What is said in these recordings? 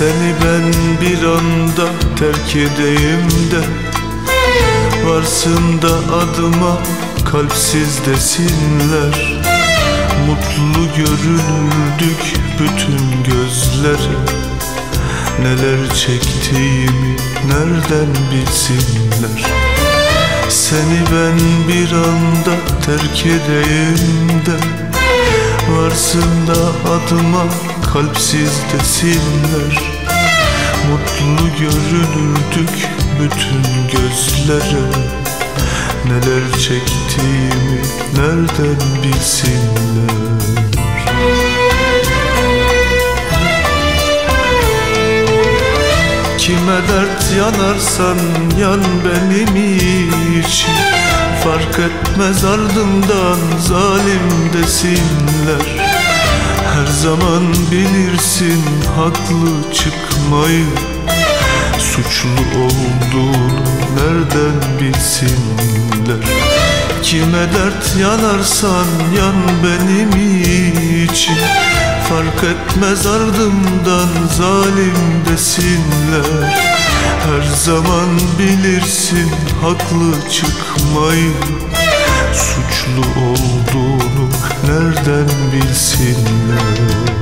ben bir anda terk edeyim de Varsın da adıma kalpsiz desinler. Mutlu göründük bütün gözlere Neler çektiğimi nereden bilsinler? Seni ben bir anda terk edeyim de Varsın da adıma kalpsiz desinler Mutlu görünürdük bütün gözlere. Neler çektiğimi nereden bilsinler? Kime dert yanarsan yan benim için. Fark etmez ardımdan zalim desinler Her zaman bilirsin haklı çıkmayı. Suçlu olduğunu nereden bilsinler? Kime dert yanarsan yan benim için. Fark etmez ardımdan zalim desinler. Her zaman bilirsin haklı çıkmayı. Suçlu olduğunu nereden bilsinler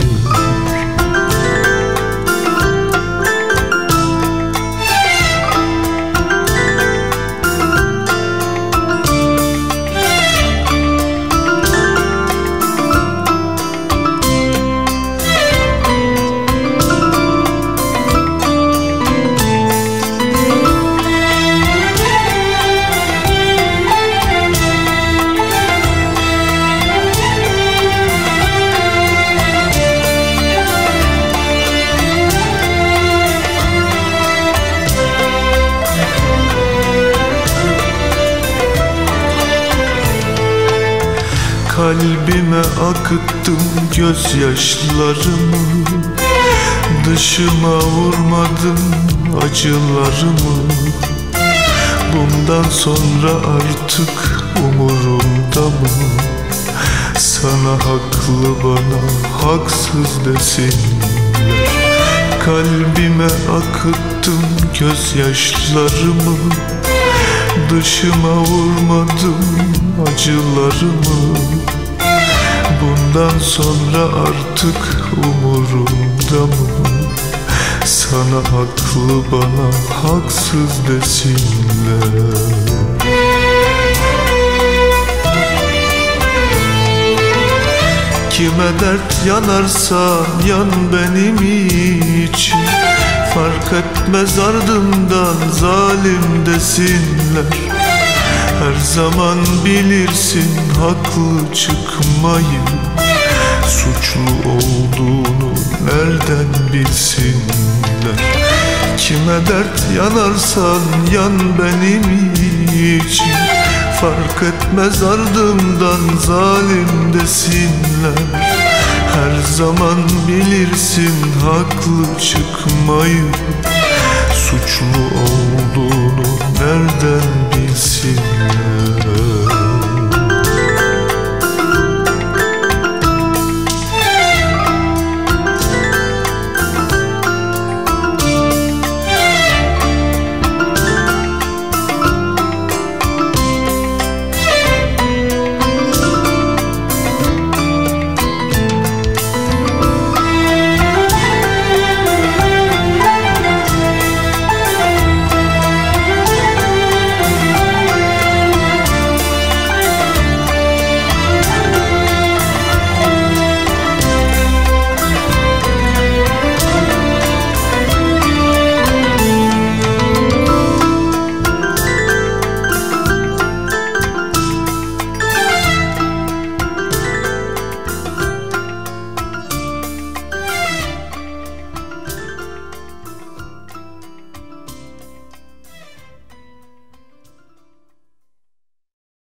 Kalbime akıttım gözyaşlarımı. Dışıma vurmadım acılarımı. Bundan sonra artık umurumda mı? Sana haklı bana haksız desinler Kalbime akıttım gözyaşlarımı Dışıma vurmadım acılarımı. Bundan sonra artık umurumda mı? Sana haklı bana haksız desinler. Kime dert yanarsa yan benim için Fark etmez ardımdan zalim desinler. Her zaman bilirsin haklı çıkmayı. Suçlu olduğunu nereden bilsinler? Kime dert yanarsan yan benim için. Fark etmez ardımdan zalim desinler Her zaman bilirsin haklı çıkmayı. Suçlu olduğunu nereden bilsinler